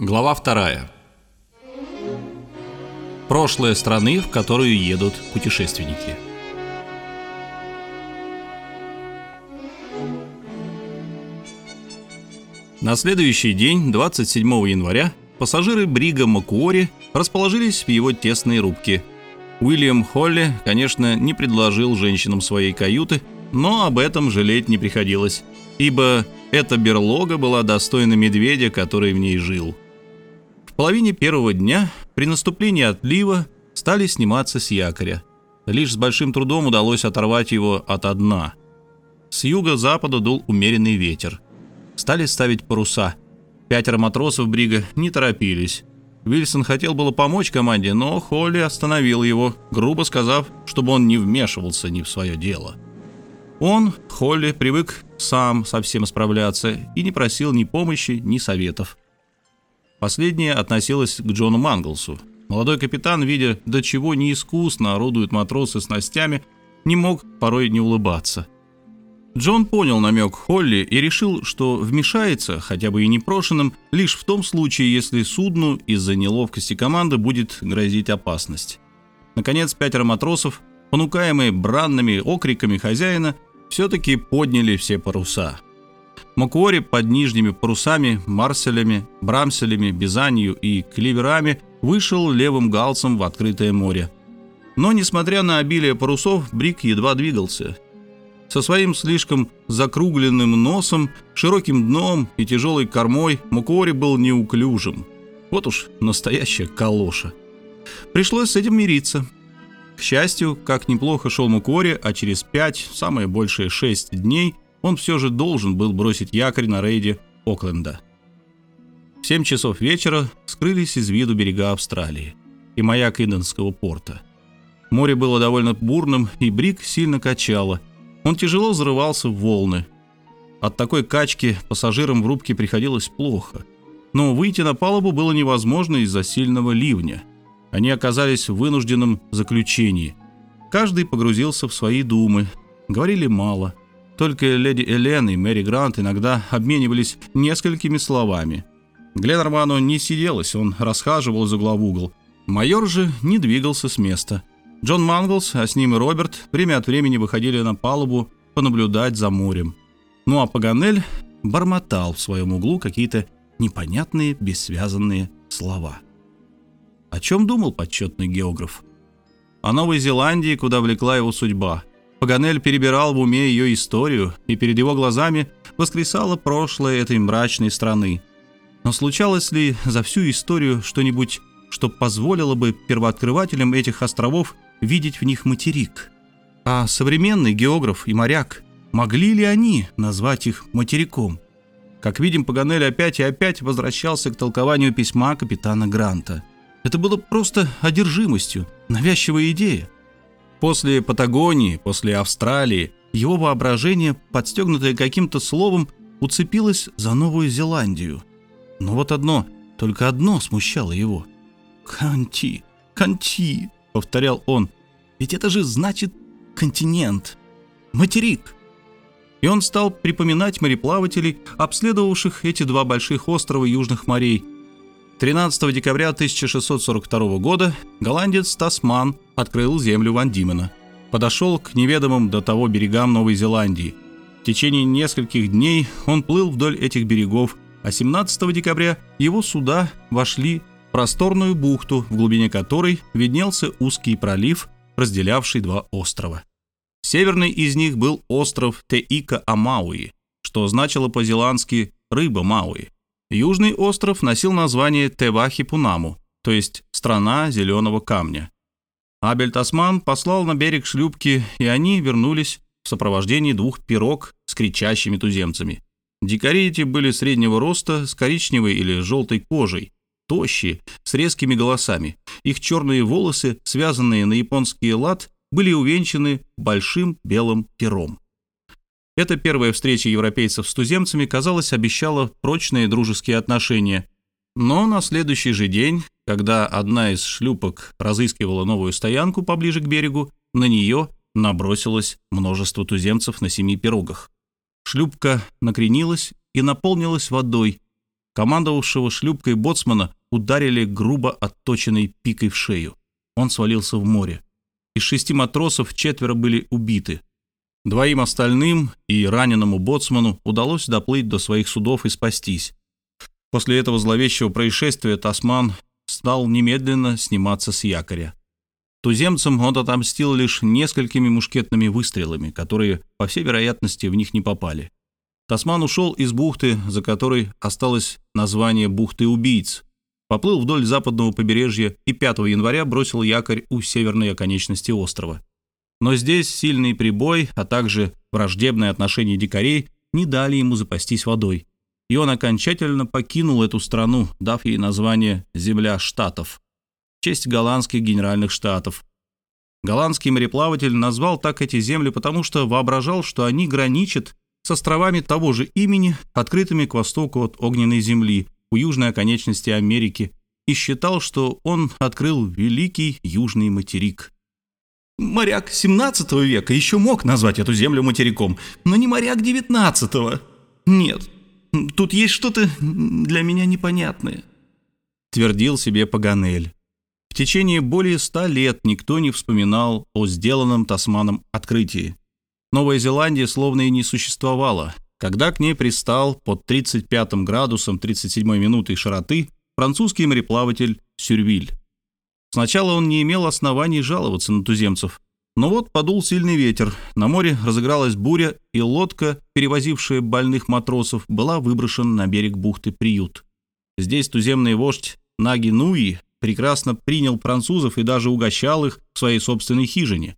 Глава вторая. Прошлое страны, в которую едут путешественники. На следующий день, 27 января, пассажиры брига Макуори расположились в его тесной рубке. Уильям Холли, конечно, не предложил женщинам своей каюты, но об этом жалеть не приходилось, ибо эта берлога была достойна медведя, который в ней жил. Половине первого дня, при наступлении отлива, стали сниматься с якоря. Лишь с большим трудом удалось оторвать его от дна. С юга-запада дул умеренный ветер. Стали ставить паруса. Пятеро матросов брига не торопились. Вильсон хотел было помочь команде, но Холли остановил его, грубо сказав, чтобы он не вмешивался ни в свое дело. Он, Холли, привык сам со всем справляться и не просил ни помощи, ни советов. Последнее относилось к Джону Манглсу. Молодой капитан, видя, до чего неискусно орудуют матросы снастями, не мог порой не улыбаться. Джон понял намек Холли и решил, что вмешается, хотя бы и непрошенным, лишь в том случае, если судну из-за неловкости команды будет грозить опасность. Наконец, пятеро матросов, понукаемые бранными окриками хозяина, все-таки подняли все паруса. Макуори под нижними парусами, марселями, брамселями, бизанью и кливерами вышел левым галсом в открытое море. Но, несмотря на обилие парусов, Брик едва двигался. Со своим слишком закругленным носом, широким дном и тяжелой кормой Макуори был неуклюжим. Вот уж настоящая калоша. Пришлось с этим мириться. К счастью, как неплохо шел Мукори, а через пять, самое большее шесть дней, он все же должен был бросить якорь на рейде Окленда. В 7 часов вечера скрылись из виду берега Австралии и маяк Иденского порта. Море было довольно бурным, и брик сильно качало. Он тяжело взрывался в волны. От такой качки пассажирам в рубке приходилось плохо. Но выйти на палубу было невозможно из-за сильного ливня – они оказались в вынужденном заключении. Каждый погрузился в свои думы. Говорили мало. Только леди Элен и Мэри Грант иногда обменивались несколькими словами. Гленнерману не сиделось, он расхаживал из угла в угол. Майор же не двигался с места. Джон Манглс, а с ним и Роберт, время от времени выходили на палубу понаблюдать за морем. Ну а Паганель бормотал в своем углу какие-то непонятные, бессвязанные слова. О чем думал почетный географ? О Новой Зеландии, куда влекла его судьба. Паганель перебирал в уме ее историю, и перед его глазами воскресало прошлое этой мрачной страны. Но случалось ли за всю историю что-нибудь, что позволило бы первооткрывателям этих островов видеть в них материк? А современный географ и моряк, могли ли они назвать их материком? Как видим, Паганель опять и опять возвращался к толкованию письма капитана Гранта – это было просто одержимостью, навязчивая идея. После Патагонии, после Австралии, его воображение, подстегнутое каким-то словом, уцепилось за Новую Зеландию. Но вот одно, только одно смущало его. «Канти, Канти», — повторял он, — «ведь это же значит континент, материк». И он стал припоминать мореплавателей, обследовавших эти два больших острова Южных морей — 13 декабря 1642 года голландец Тасман открыл землю Ван Димена. Подошел к неведомым до того берегам Новой Зеландии. В течение нескольких дней он плыл вдоль этих берегов, а 17 декабря его суда вошли в просторную бухту, в глубине которой виднелся узкий пролив, разделявший два острова. Северный из них был остров Теика-Амауи, что значило по-зеландски «рыба Мауи». Южный остров носил название Тевахи-Пунаму, то есть «страна зеленого камня». Абель Тасман послал на берег шлюпки, и они вернулись в сопровождении двух пирог с кричащими туземцами. Дикари эти были среднего роста, с коричневой или желтой кожей, тощие, с резкими голосами. Их черные волосы, связанные на японский лад, были увенчаны большим белым пером. Эта первая встреча европейцев с туземцами, казалось, обещала прочные дружеские отношения. Но на следующий же день, когда одна из шлюпок разыскивала новую стоянку поближе к берегу, на нее набросилось множество туземцев на семи пирогах. Шлюпка накренилась и наполнилась водой. командовавшего шлюпкой боцмана ударили грубо отточенной пикой в шею. Он свалился в море. Из шести матросов четверо были убиты. Двоим остальным и раненому боцману удалось доплыть до своих судов и спастись. После этого зловещего происшествия Тасман стал немедленно сниматься с якоря. Туземцам он отомстил лишь несколькими мушкетными выстрелами, которые, по всей вероятности, в них не попали. Тасман ушел из бухты, за которой осталось название бухты убийц, поплыл вдоль западного побережья и 5 января бросил якорь у северной оконечности острова. Но здесь сильный прибой, а также враждебное отношение дикарей не дали ему запастись водой, и он окончательно покинул эту страну, дав ей название «Земля Штатов» в честь голландских генеральных штатов. Голландский мореплаватель назвал так эти земли, потому что воображал, что они граничат с островами того же имени, открытыми к востоку от огненной земли, у южной оконечности Америки, и считал, что он открыл великий южный материк. Моряк 17 века еще мог назвать эту землю материком, но не моряк 19 -го. Нет, тут есть что-то для меня непонятное. Твердил себе Паганель. В течение более ста лет никто не вспоминал о сделанном Тасманом открытии. Новая Зеландия словно и не существовала, когда к ней пристал под 35 градусом 37 минуты широты французский мореплаватель Сюрвиль. Сначала он не имел оснований жаловаться на туземцев. Но вот подул сильный ветер, на море разыгралась буря, и лодка, перевозившая больных матросов, была выброшена на берег бухты Приют. Здесь туземный вождь Наги Нуи прекрасно принял французов и даже угощал их в своей собственной хижине.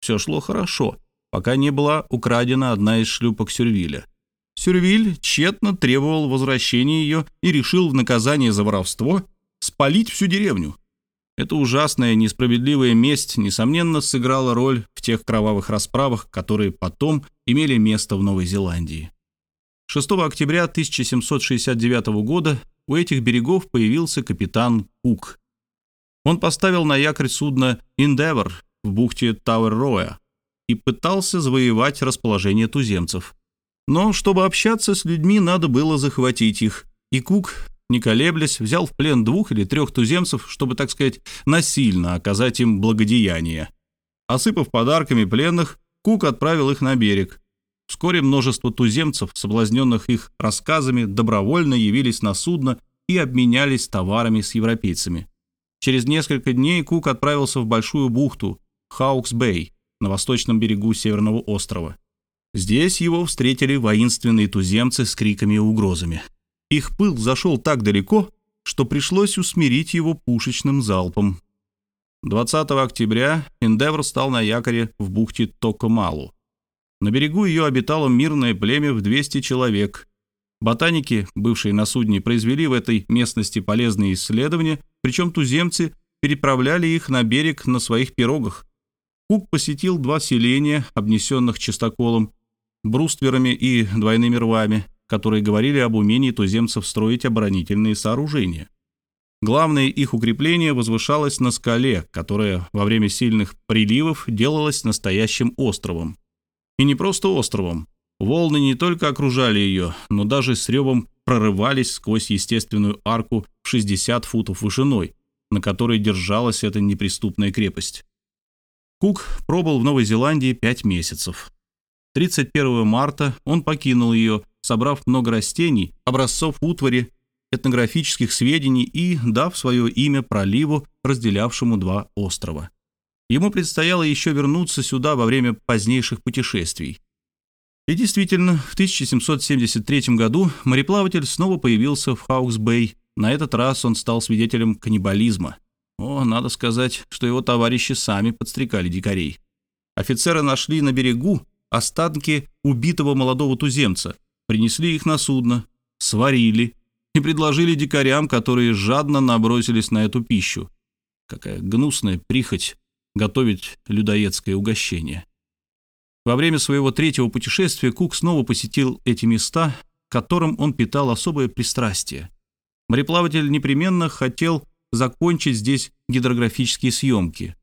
Все шло хорошо, пока не была украдена одна из шлюпок Сюрвиля. Сюрвиль тщетно требовал возвращения ее и решил в наказание за воровство спалить всю деревню. Эта ужасная несправедливая месть, несомненно, сыграла роль в тех кровавых расправах, которые потом имели место в Новой Зеландии. 6 октября 1769 года у этих берегов появился капитан Кук. Он поставил на якорь судно «Endeavour» в бухте Тауэр-Роя и пытался завоевать расположение туземцев. Но чтобы общаться с людьми, надо было захватить их, и Кук не колеблясь, взял в плен двух или трех туземцев, чтобы, так сказать, насильно оказать им благодеяние. Осыпав подарками пленных, Кук отправил их на берег. Вскоре множество туземцев, соблазненных их рассказами, добровольно явились на судно и обменялись товарами с европейцами. Через несколько дней Кук отправился в большую бухту Хаукс-Бэй на восточном берегу Северного острова. Здесь его встретили воинственные туземцы с криками и угрозами. Их пыл зашел так далеко, что пришлось усмирить его пушечным залпом. 20 октября Эндевр стал на якоре в бухте Токомалу. На берегу ее обитало мирное племя в 200 человек. Ботаники, бывшие на судне, произвели в этой местности полезные исследования, причем туземцы переправляли их на берег на своих пирогах. Кук посетил два селения, обнесенных чистоколом, брустверами и двойными рвами, которые говорили об умении туземцев строить оборонительные сооружения. Главное их укрепление возвышалось на скале, которая во время сильных приливов делалась настоящим островом. И не просто островом. Волны не только окружали ее, но даже с ревом прорывались сквозь естественную арку в 60 футов вышиной, на которой держалась эта неприступная крепость. Кук пробыл в Новой Зеландии пять месяцев. 31 марта он покинул ее собрав много растений, образцов утвари, этнографических сведений и дав свое имя проливу, разделявшему два острова. Ему предстояло еще вернуться сюда во время позднейших путешествий. И действительно, в 1773 году мореплаватель снова появился в Хаукс-Бэй. На этот раз он стал свидетелем каннибализма. О, надо сказать, что его товарищи сами подстрекали дикарей. Офицеры нашли на берегу останки убитого молодого туземца, принесли их на судно, сварили и предложили дикарям, которые жадно набросились на эту пищу. Какая гнусная прихоть готовить людоедское угощение. Во время своего третьего путешествия Кук снова посетил эти места, к которым он питал особое пристрастие. Мореплаватель непременно хотел закончить здесь гидрографические съемки.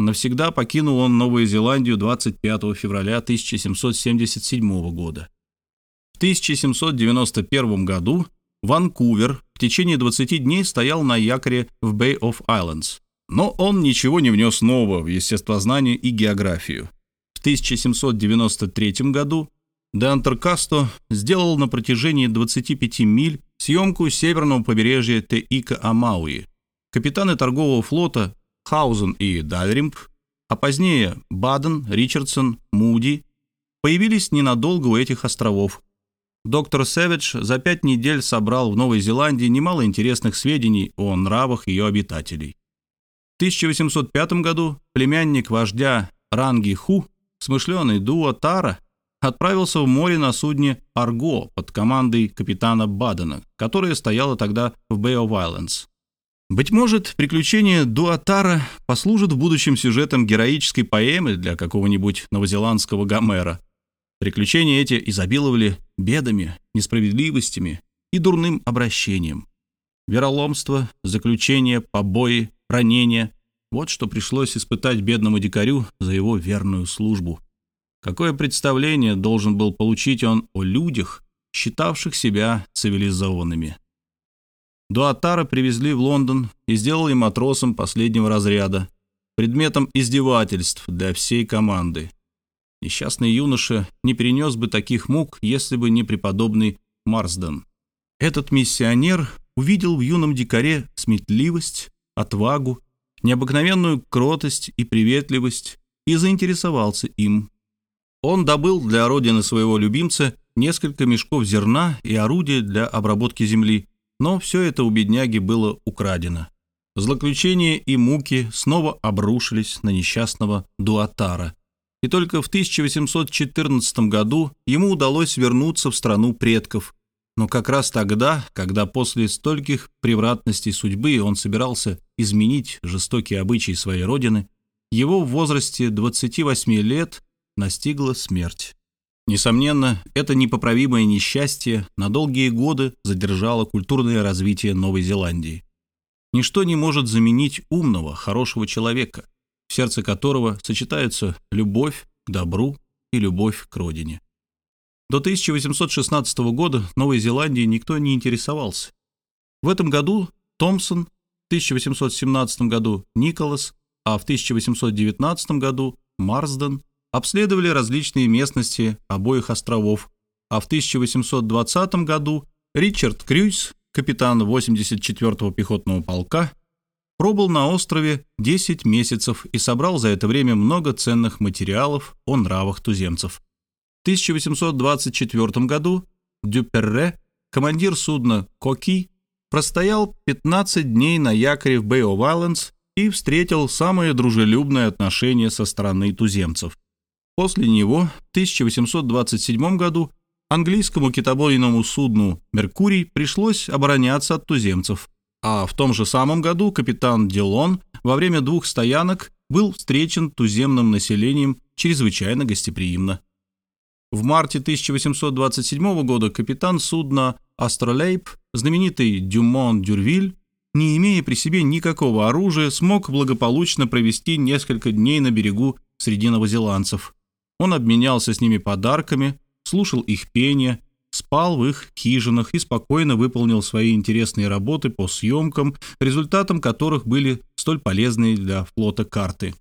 Навсегда покинул он Новую Зеландию 25 февраля 1777 года. В 1791 году Ванкувер в течение 20 дней стоял на якоре в Bay of Islands. Но он ничего не внес нового в естествознание и географию. В 1793 году де Антеркасто сделал на протяжении 25 миль съемку северного побережья Теика-Амауи. Капитаны торгового флота Хаузен и Дальримп, а позднее Баден, Ричардсон, Муди появились ненадолго у этих островов. Доктор Сэвидж за пять недель собрал в Новой Зеландии немало интересных сведений о нравах ее обитателей. В 1805 году племянник вождя Ранги Ху, смышленый Дуа Тара, отправился в море на судне «Арго» под командой капитана Бадена, которое стояло тогда в Bay of. Быть может, приключения Дуатара послужат в будущем сюжетом героической поэмы для какого-нибудь новозеландского Гомера. Приключения эти изобиловали бедами, несправедливостями и дурным обращением. Вероломство, заключение, побои, ранения — вот что пришлось испытать бедному дикарю за его верную службу. Какое представление должен был получить он о людях, считавших себя цивилизованными? Дуатара привезли в Лондон и сделали матросом последнего разряда, предметом издевательств для всей команды. Несчастный юноша не перенес бы таких мук, если бы не преподобный Марсден. Этот миссионер увидел в юном дикаре сметливость, отвагу, необыкновенную кротость и приветливость и заинтересовался им. Он добыл для родины своего любимца несколько мешков зерна и орудия для обработки земли, но все это у бедняги было украдено. Злоключения и муки снова обрушились на несчастного Дуатара, и только в 1814 году ему удалось вернуться в страну предков, но как раз тогда, когда после стольких превратностей судьбы он собирался изменить жестокие обычаи своей родины, его в возрасте 28 лет настигла смерть. Несомненно, это непоправимое несчастье на долгие годы задержало культурное развитие Новой Зеландии. Ничто не может заменить умного, хорошего человека, в сердце которого сочетаются любовь к добру и любовь к родине. До 1816 года Новой Зеландией никто не интересовался. В этом году Томпсон, в 1817 году Николас, а в 1819 году Марсден обследовали различные местности обоих островов, а в 1820 году Ричард Крюйс, капитан 84-го пехотного полка, пробыл на острове 10 месяцев и собрал за это время много ценных материалов о нравах туземцев. В 1824 году Дюперре, командир судна «Коки», простоял 15 дней на якоре в Бэй-о-Вайлендс и встретил самое дружелюбное отношение со стороны туземцев. После него в 1827 году английскому китобойному судну «Меркурий» пришлось обороняться от туземцев, а в том же самом году капитан Дилон во время двух стоянок был встречен туземным населением чрезвычайно гостеприимно. В марте 1827 года капитан судна «Астролейб», знаменитый Дюмон Дюрвиль, не имея при себе никакого оружия, смог благополучно провести несколько дней на берегу среди новозеландцев. Он обменялся с ними подарками, слушал их пение, спал в их хижинах и спокойно выполнил свои интересные работы по съемкам, результатом которых были столь полезные для флота карты.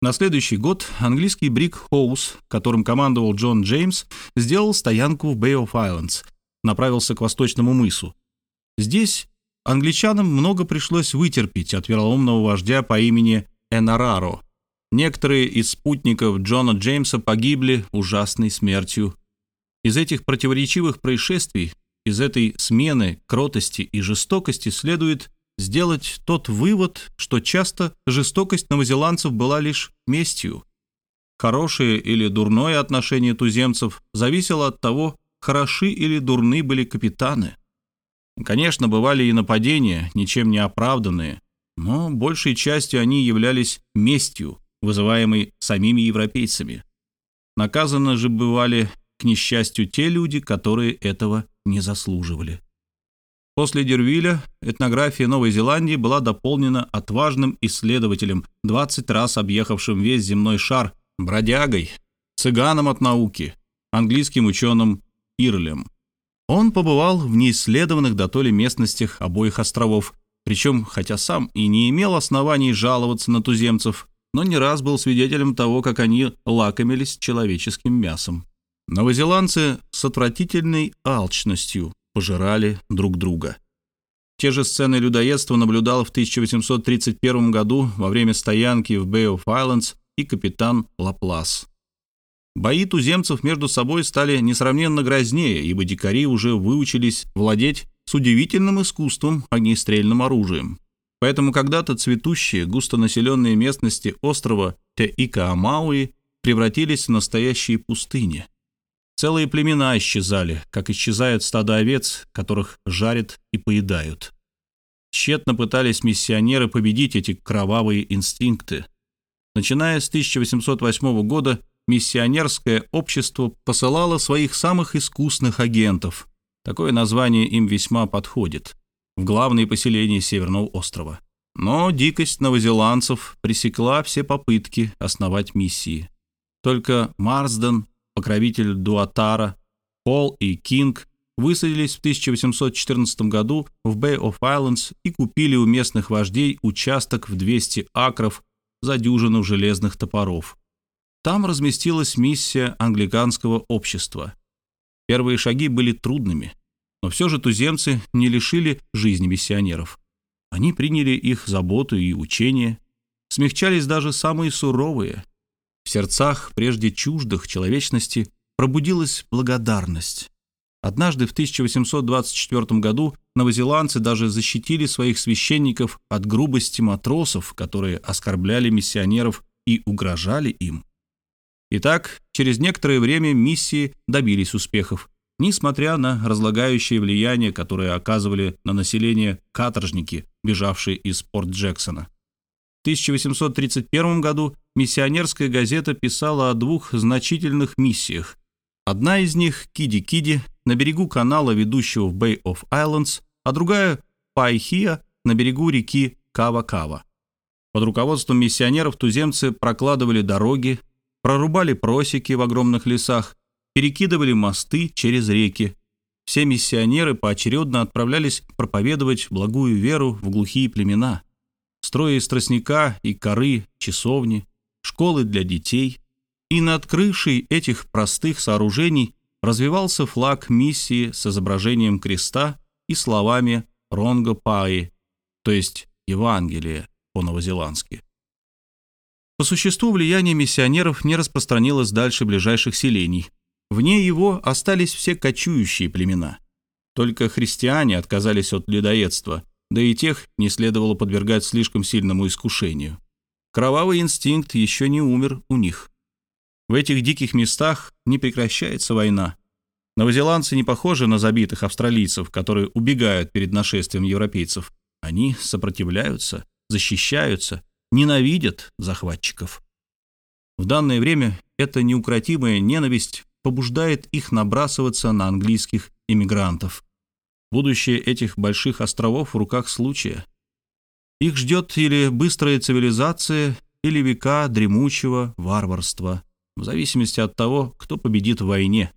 На следующий год английский брик Хоус, которым командовал Джон Джеймс, сделал стоянку в Bay of Islands, направился к восточному мысу. Здесь англичанам много пришлось вытерпеть от вероломного вождя по имени Энараро – Некоторые из спутников Джона Джеймса погибли ужасной смертью. Из этих противоречивых происшествий, из этой смены кротости и жестокости следует сделать тот вывод, что часто жестокость новозеландцев была лишь местью. Хорошее или дурное отношение туземцев зависело от того, хороши или дурны были капитаны. Конечно, бывали и нападения, ничем не оправданные, но большей частью они являлись местью, вызываемый самими европейцами. Наказаны же бывали, к несчастью, те люди, которые этого не заслуживали. После Дервиля этнография Новой Зеландии была дополнена отважным исследователем, 20 раз объехавшим весь земной шар, бродягой, цыганом от науки, английским ученым Ирлем. Он побывал в неисследованных дотоле местностях обоих островов, причем, хотя сам и не имел оснований жаловаться на туземцев, но не раз был свидетелем того, как они лакомились человеческим мясом. Новозеландцы с отвратительной алчностью пожирали друг друга. Те же сцены людоедства наблюдал в 1831 году во время стоянки в Bay of Islands и капитан Лаплас. Бои туземцев между собой стали несравненно грознее, ибо дикари уже выучились владеть с удивительным искусством огнестрельным оружием. Поэтому когда-то цветущие, густонаселенные местности острова Те-Ика-Амауи превратились в настоящие пустыни. Целые племена исчезали, как исчезают стада овец, которых жарят и поедают. Тщетно пытались миссионеры победить эти кровавые инстинкты. Начиная с 1808 года миссионерское общество посылало своих самых искусных агентов. Такое название им весьма подходит. В главные поселения Северного острова. Но дикость новозеландцев пресекла все попытки основать миссии. Только Марсден, покровитель Дуатара, Пол и Кинг высадились в 1814 году в Bay of Islands и купили у местных вождей участок в 200 акров за дюжину железных топоров. Там разместилась миссия англиканского общества. Первые шаги были трудными, но все же туземцы не лишили жизни миссионеров. Они приняли их заботу и учение, смягчались даже самые суровые. В сердцах, прежде чуждых человечности, пробудилась благодарность. Однажды в 1824 году новозеландцы даже защитили своих священников от грубости матросов, которые оскорбляли миссионеров и угрожали им. Итак, через некоторое время миссии добились успехов, несмотря на разлагающее влияние, которое оказывали на население каторжники, бежавшие из Порт-Джексона. В 1831 году миссионерская газета писала о двух значительных миссиях. Одна из них, Киди-Киди, на берегу канала, ведущего в Bay of Islands, а другая, Пайхия, на берегу реки Кава-Кава. Под руководством миссионеров туземцы прокладывали дороги, прорубали просеки в огромных лесах, перекидывали мосты через реки. Все миссионеры поочередно отправлялись проповедовать благую веру в глухие племена, строя из тростника и коры часовни, школы для детей. И над крышей этих простых сооружений развивался флаг миссии с изображением креста и словами «Ронго Паи», то есть «Евангелие» по-новозеландски. По существу влияние миссионеров не распространилось дальше ближайших селений. Вне его остались все кочующие племена. Только христиане отказались от людоедства, да и тех не следовало подвергать слишком сильному искушению. Кровавый инстинкт еще не умер у них. В этих диких местах не прекращается война. Новозеландцы не похожи на забитых австралийцев, которые убегают перед нашествием европейцев. Они сопротивляются, защищаются ненавидят захватчиков. В данное время эта неукротимая ненависть побуждает их набрасываться на английских иммигрантов. Будущее этих больших островов в руках случая. Их ждет или быстрая цивилизация, или века дремучего варварства, в зависимости от того, кто победит в войне.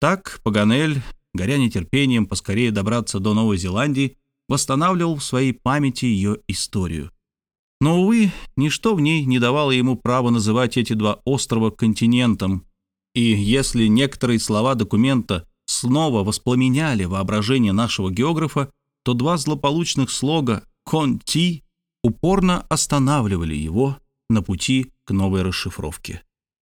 Так Паганель, горя нетерпением поскорее добраться до Новой Зеландии, восстанавливал в своей памяти ее историю. Но, увы, ничто в ней не давало ему права называть эти два острова континентом, и если некоторые слова документа снова воспламеняли воображение нашего географа, то два злополучных слога «конти» упорно останавливали его на пути к новой расшифровке.